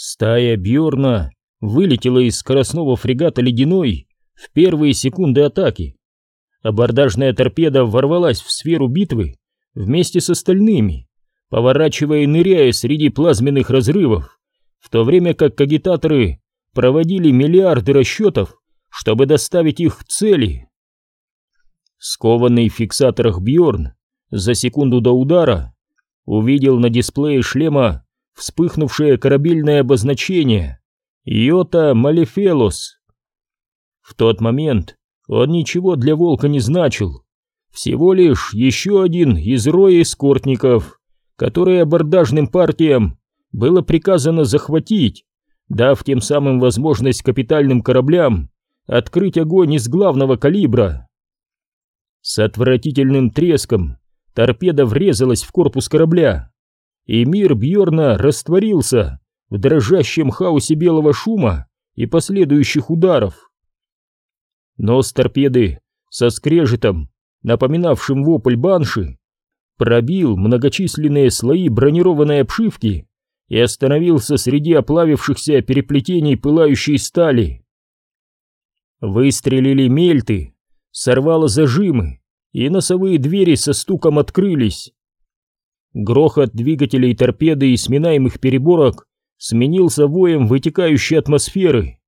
Стая Бьорна вылетела из скоростного фрегата «Ледяной» в первые секунды атаки. Абордажная торпеда ворвалась в сферу битвы вместе с остальными, поворачивая и ныряя среди плазменных разрывов, в то время как кагитаторы проводили миллиарды расчетов, чтобы доставить их к цели. Скованный в фиксаторах Бьорн за секунду до удара увидел на дисплее шлема вспыхнувшее корабельное обозначение «Йота Малефелос». В тот момент он ничего для волка не значил, всего лишь еще один из роя эскортников, которые абордажным партиям было приказано захватить, дав тем самым возможность капитальным кораблям открыть огонь из главного калибра. С отвратительным треском торпеда врезалась в корпус корабля, и мир Бьорна растворился в дрожащем хаосе белого шума и последующих ударов. Нос торпеды со скрежетом, напоминавшим вопль банши, пробил многочисленные слои бронированной обшивки и остановился среди оплавившихся переплетений пылающей стали. Выстрелили мельты, сорвало зажимы, и носовые двери со стуком открылись. Грохот двигателей торпеды и сминаемых переборок сменился воем вытекающей атмосферы.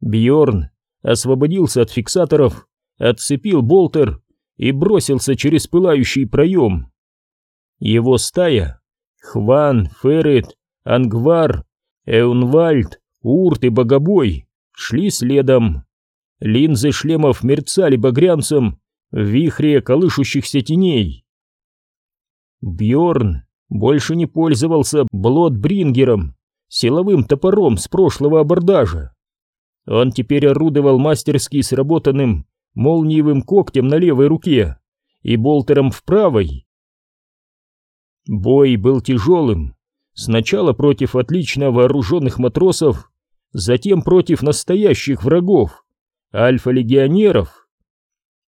Бьорн освободился от фиксаторов, отцепил болтер и бросился через пылающий проем. Его стая — Хван, Феррет, Ангвар, Эунвальд, Урт и Богобой — шли следом. Линзы шлемов мерцали багрянцем в вихре колышущихся теней. Бьорн больше не пользовался Блодбрингером, силовым топором с прошлого абордажа. Он теперь орудовал мастерски сработанным молниевым когтем на левой руке и болтером в правой. Бой был тяжелым, сначала против отлично вооруженных матросов, затем против настоящих врагов, альфа-легионеров.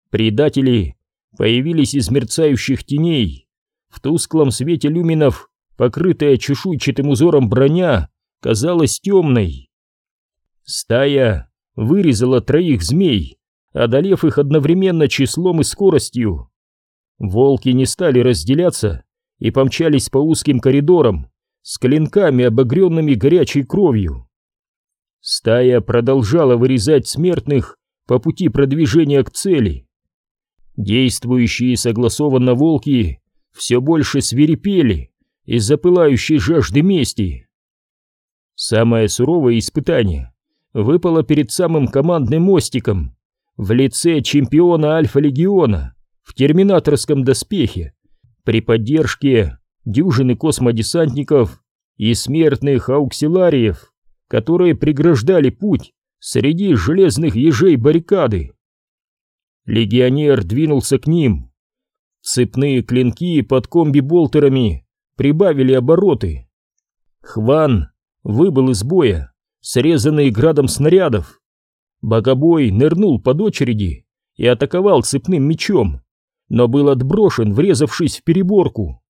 Предатели появились из мерцающих теней, в тусклом свете люминов, покрытая чешуйчатым узором броня, казалась темной. Стая вырезала троих змей, одолев их одновременно числом и скоростью. Волки не стали разделяться и помчались по узким коридорам с клинками, обогренными горячей кровью. Стая продолжала вырезать смертных по пути продвижения к цели. Действующие согласованно волки все больше свирепели из-за пылающей жажды мести. Самое суровое испытание выпало перед самым командным мостиком в лице чемпиона Альфа-Легиона в терминаторском доспехе при поддержке дюжины космодесантников и смертных ауксилариев, которые преграждали путь среди железных ежей баррикады. Легионер двинулся к ним, Цепные клинки под комби-болтерами прибавили обороты. Хван выбыл из боя, срезанный градом снарядов. Богобой нырнул под очереди и атаковал цепным мечом, но был отброшен, врезавшись в переборку.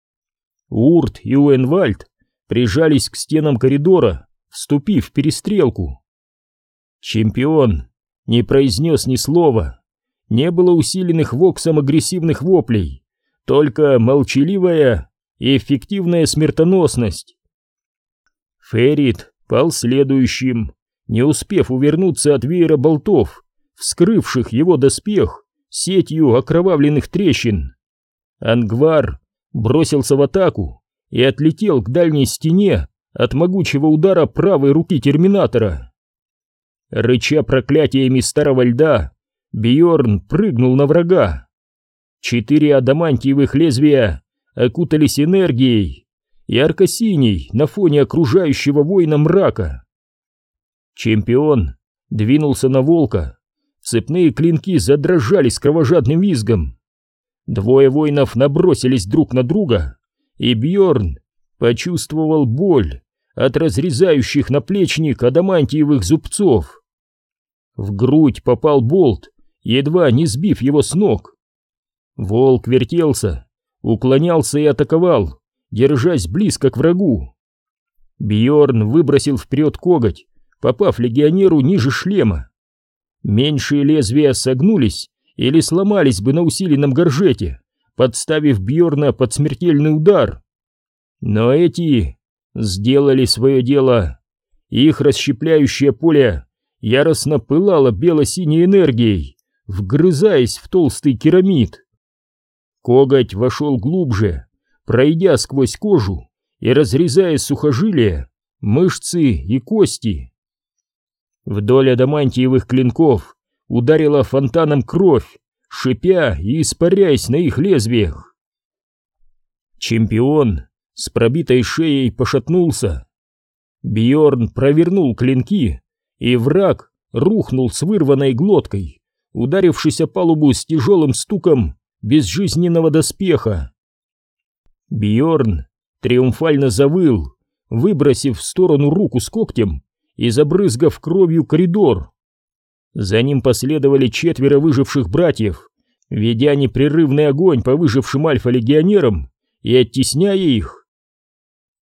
Урт и Уэнвальд прижались к стенам коридора, вступив в перестрелку. Чемпион не произнес ни слова, не было усиленных воксом агрессивных воплей, только молчаливая и эффективная смертоносность. Феррит пал следующим, не успев увернуться от веера болтов, вскрывших его доспех сетью окровавленных трещин. Ангвар бросился в атаку и отлетел к дальней стене от могучего удара правой руки терминатора. Рыча проклятиями старого льда, Бьорн прыгнул на врага. Четыре адамантиевых лезвия окутались энергией, ярко-синий на фоне окружающего воина мрака. Чемпион двинулся на волка, цепные клинки задрожали с кровожадным визгом. Двое воинов набросились друг на друга, и Бьорн почувствовал боль от разрезающих наплечник адамантиевых зубцов. В грудь попал болт, едва не сбив его с ног. Волк вертелся, уклонялся и атаковал, держась близко к врагу. Бьорн выбросил вперед коготь, попав легионеру ниже шлема. Меньшие лезвия согнулись или сломались бы на усиленном горжете, подставив Бьорна под смертельный удар. Но эти сделали свое дело. Их расщепляющее поле яростно пылало бело-синей энергией, вгрызаясь в толстый керамид. Коготь вошел глубже, пройдя сквозь кожу и разрезая сухожилия, мышцы и кости. Вдоль адамантиевых клинков ударила фонтаном кровь, шипя и испаряясь на их лезвиях. Чемпион с пробитой шеей пошатнулся. Бьорн провернул клинки, и враг рухнул с вырванной глоткой, ударившись о палубу с тяжелым стуком безжизненного доспеха. Бьорн триумфально завыл, выбросив в сторону руку с когтем и забрызгав кровью коридор. За ним последовали четверо выживших братьев, ведя непрерывный огонь по выжившим альфа-легионерам и оттесняя их.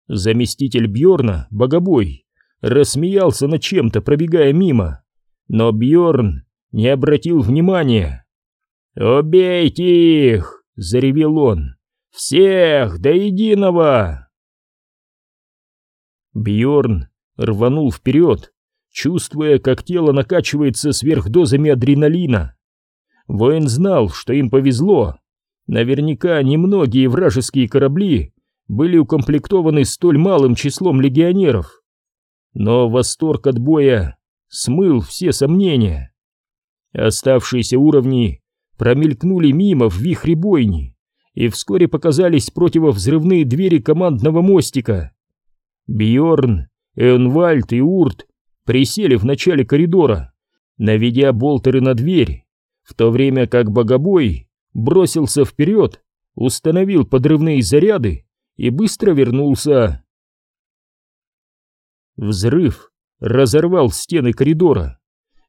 Заместитель Бьорна, богобой, рассмеялся над чем-то, пробегая мимо, но Бьорн не обратил внимания. «Убейте их!» — заревел он. «Всех до единого!» Бьорн рванул вперед, чувствуя, как тело накачивается сверхдозами адреналина. Воин знал, что им повезло. Наверняка немногие вражеские корабли были укомплектованы столь малым числом легионеров. Но восторг от боя смыл все сомнения. Оставшиеся уровни промелькнули мимо в вихре бойни, и вскоре показались противовзрывные двери командного мостика. Бьорн, Эонвальд и Урт присели в начале коридора, наведя болтеры на дверь, в то время как богобой бросился вперед, установил подрывные заряды и быстро вернулся. Взрыв разорвал стены коридора.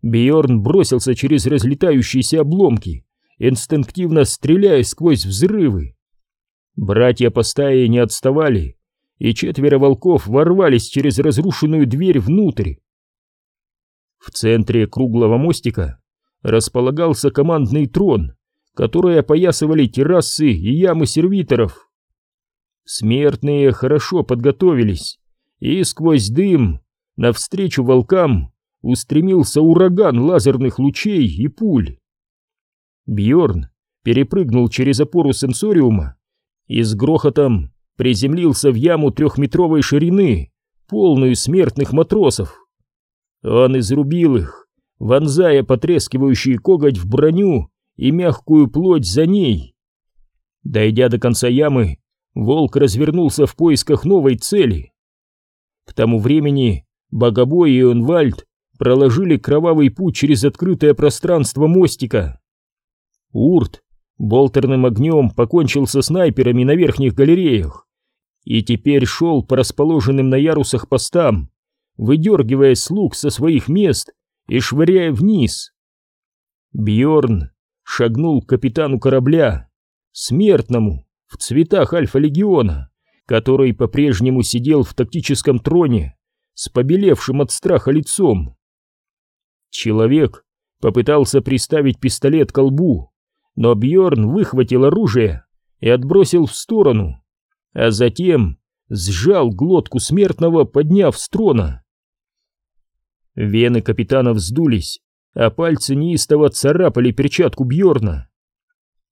Бьорн бросился через разлетающиеся обломки, инстинктивно стреляя сквозь взрывы. Братья по стае не отставали, и четверо волков ворвались через разрушенную дверь внутрь. В центре круглого мостика располагался командный трон, который опоясывали террасы и ямы сервиторов. Смертные хорошо подготовились, и сквозь дым навстречу волкам устремился ураган лазерных лучей и пуль. Бьорн перепрыгнул через опору сенсориума и с грохотом приземлился в яму трехметровой ширины, полную смертных матросов. Он изрубил их, вонзая потрескивающий коготь в броню и мягкую плоть за ней. Дойдя до конца ямы, волк развернулся в поисках новой цели. К тому времени Богобой и Онвальд проложили кровавый путь через открытое пространство мостика. Урт болтерным огнем покончил со снайперами на верхних галереях и теперь шел по расположенным на ярусах постам, выдергивая слуг со своих мест и швыряя вниз. Бьорн шагнул к капитану корабля, смертному, в цветах Альфа-легиона, который по-прежнему сидел в тактическом троне с побелевшим от страха лицом. Человек попытался приставить пистолет к лбу, но Бьорн выхватил оружие и отбросил в сторону, а затем сжал глотку смертного, подняв с трона. Вены капитана вздулись, а пальцы неистово царапали перчатку Бьорна.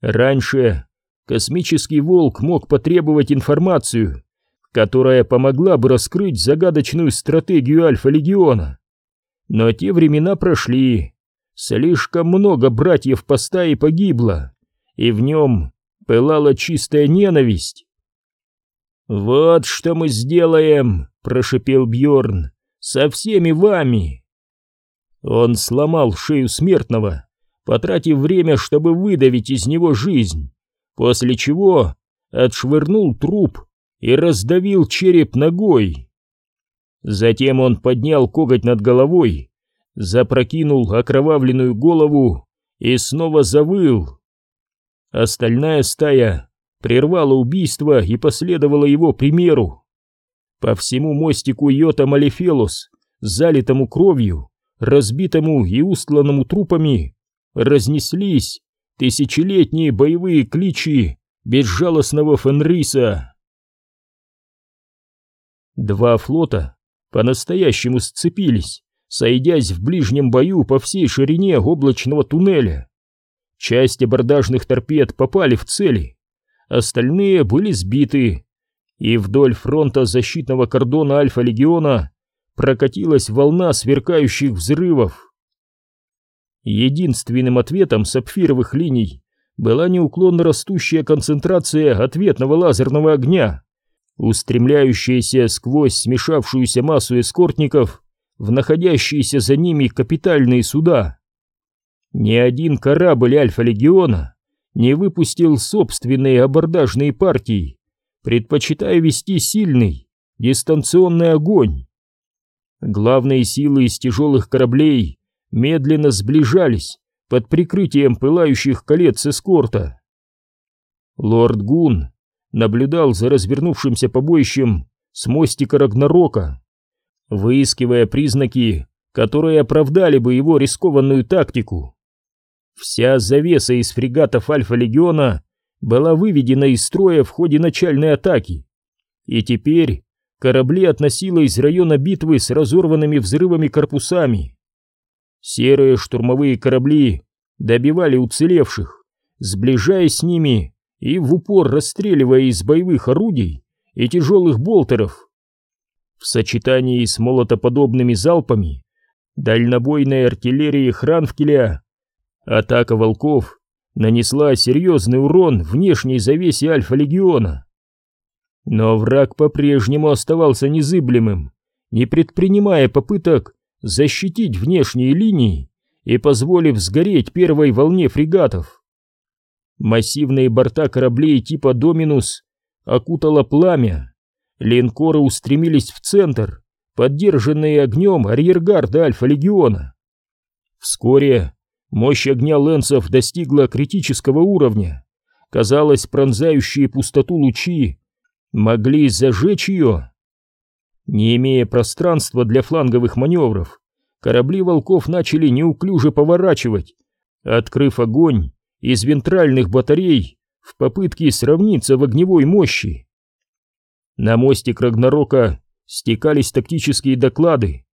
Раньше космический волк мог потребовать информацию, которая помогла бы раскрыть загадочную стратегию Альфа-Легиона. Но те времена прошли. Слишком много братьев по стае погибло, и в нем пылала чистая ненависть. «Вот что мы сделаем!» — прошипел Бьорн со всеми вами!» Он сломал шею смертного, потратив время, чтобы выдавить из него жизнь, после чего отшвырнул труп и раздавил череп ногой. Затем он поднял коготь над головой, запрокинул окровавленную голову и снова завыл. Остальная стая прервала убийство и последовала его примеру. По всему мостику Йота Малефелос, залитому кровью, разбитому и устланному трупами, разнеслись тысячелетние боевые кличи безжалостного Фенриса. Два флота по-настоящему сцепились, сойдясь в ближнем бою по всей ширине облачного туннеля. Часть абордажных торпед попали в цели, остальные были сбиты, и вдоль фронта защитного кордона Альфа-легиона прокатилась волна сверкающих взрывов. Единственным ответом сапфировых линий была неуклонно растущая концентрация ответного лазерного огня, устремляющаяся сквозь смешавшуюся массу эскортников в находящиеся за ними капитальные суда. Ни один корабль Альфа-легиона не выпустил собственные абордажные партии, предпочитая вести сильный дистанционный огонь. Главные силы из тяжелых кораблей медленно сближались под прикрытием пылающих колец эскорта. Лорд Гун наблюдал за развернувшимся побоищем с мостика Рагнарока, выискивая признаки, которые оправдали бы его рискованную тактику. Вся завеса из фрегатов Альфа-легиона была выведена из строя в ходе начальной атаки, и теперь корабли относило из района битвы с разорванными взрывами корпусами. Серые штурмовые корабли добивали уцелевших, сближаясь с ними и в упор расстреливая из боевых орудий и тяжелых болтеров. В сочетании с молотоподобными залпами дальнобойной артиллерии Хранфкеля Атака волков нанесла серьезный урон внешней завесе Альфа-легиона. Но враг по-прежнему оставался незыблемым, не предпринимая попыток защитить внешние линии и позволив сгореть первой волне фрегатов. Массивные борта кораблей типа «Доминус» окутало пламя, линкоры устремились в центр, поддержанные огнем арьергарда Альфа-легиона. Вскоре Мощь огня лэнсов достигла критического уровня. Казалось, пронзающие пустоту лучи могли зажечь ее. Не имея пространства для фланговых маневров, корабли волков начали неуклюже поворачивать, открыв огонь из вентральных батарей в попытке сравниться в огневой мощи. На мостик Рагнарока стекались тактические доклады,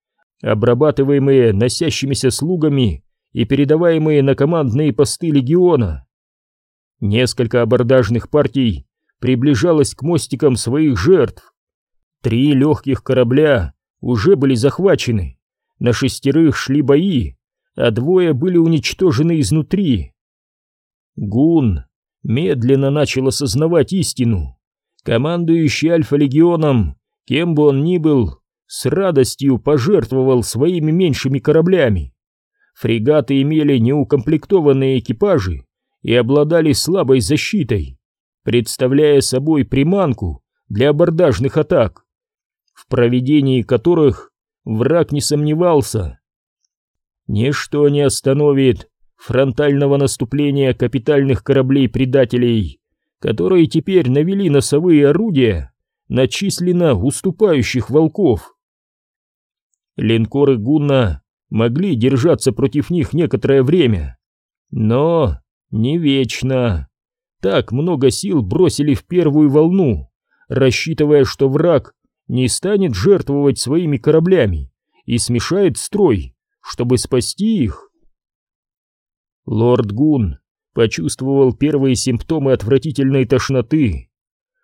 обрабатываемые носящимися слугами и передаваемые на командные посты легиона. Несколько абордажных партий приближалось к мостикам своих жертв. Три легких корабля уже были захвачены, на шестерых шли бои, а двое были уничтожены изнутри. Гун медленно начал осознавать истину. Командующий Альфа-легионом, кем бы он ни был, с радостью пожертвовал своими меньшими кораблями фрегаты имели неукомплектованные экипажи и обладали слабой защитой, представляя собой приманку для абордажных атак, в проведении которых враг не сомневался. Ничто не остановит фронтального наступления капитальных кораблей-предателей, которые теперь навели носовые орудия на численно уступающих волков. Линкоры Гунна могли держаться против них некоторое время. Но не вечно. Так много сил бросили в первую волну, рассчитывая, что враг не станет жертвовать своими кораблями и смешает строй, чтобы спасти их. Лорд Гун почувствовал первые симптомы отвратительной тошноты.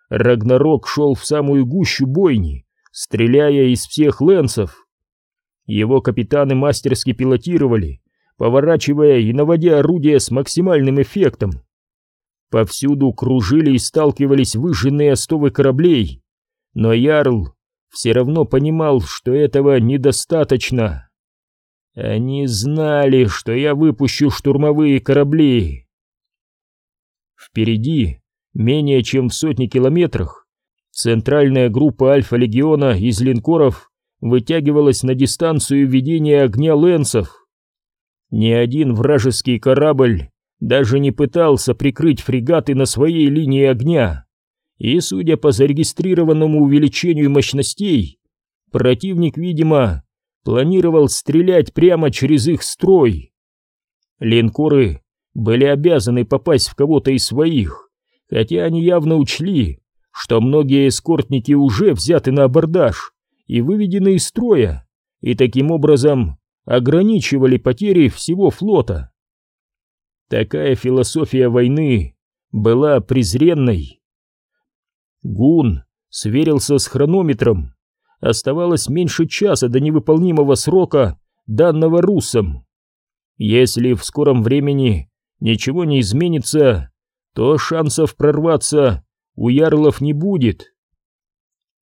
Рагнарок шел в самую гущу бойни, стреляя из всех лэнсов. Его капитаны мастерски пилотировали, поворачивая и наводя орудия с максимальным эффектом. Повсюду кружили и сталкивались выжженные остовы кораблей, но Ярл все равно понимал, что этого недостаточно. Они знали, что я выпущу штурмовые корабли. Впереди, менее чем в сотни километрах, центральная группа Альфа-легиона из линкоров вытягивалась на дистанцию ведения огня лэнсов. Ни один вражеский корабль даже не пытался прикрыть фрегаты на своей линии огня, и, судя по зарегистрированному увеличению мощностей, противник, видимо, планировал стрелять прямо через их строй. Линкоры были обязаны попасть в кого-то из своих, хотя они явно учли, что многие эскортники уже взяты на абордаж и выведены из строя, и таким образом ограничивали потери всего флота. Такая философия войны была презренной. Гун сверился с хронометром. Оставалось меньше часа до невыполнимого срока, данного русам. Если в скором времени ничего не изменится, то шансов прорваться у ярлов не будет.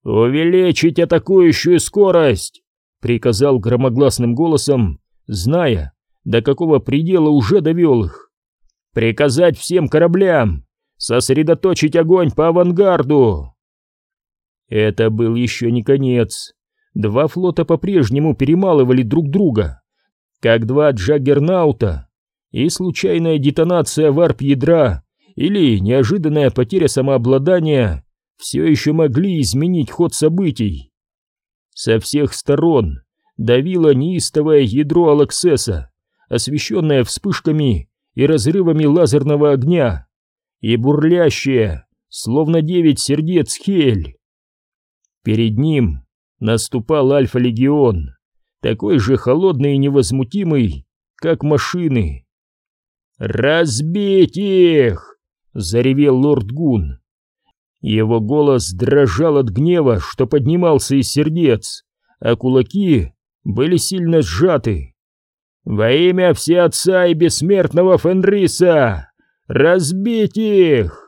«Увеличить атакующую скорость!» — приказал громогласным голосом, зная, до какого предела уже довел их. «Приказать всем кораблям сосредоточить огонь по авангарду!» Это был еще не конец. Два флота по-прежнему перемалывали друг друга, как два джаггернаута, и случайная детонация варп-ядра или неожиданная потеря самообладания все еще могли изменить ход событий. Со всех сторон давило неистовое ядро Алаксеса, освещенное вспышками и разрывами лазерного огня, и бурлящее, словно девять сердец Хель. Перед ним наступал Альфа-легион, такой же холодный и невозмутимый, как машины. «Разбить их!» — заревел лорд Гун. Его голос дрожал от гнева, что поднимался из сердец, а кулаки были сильно сжаты. «Во имя Всеотца и Бессмертного Фенриса! Разбить их!»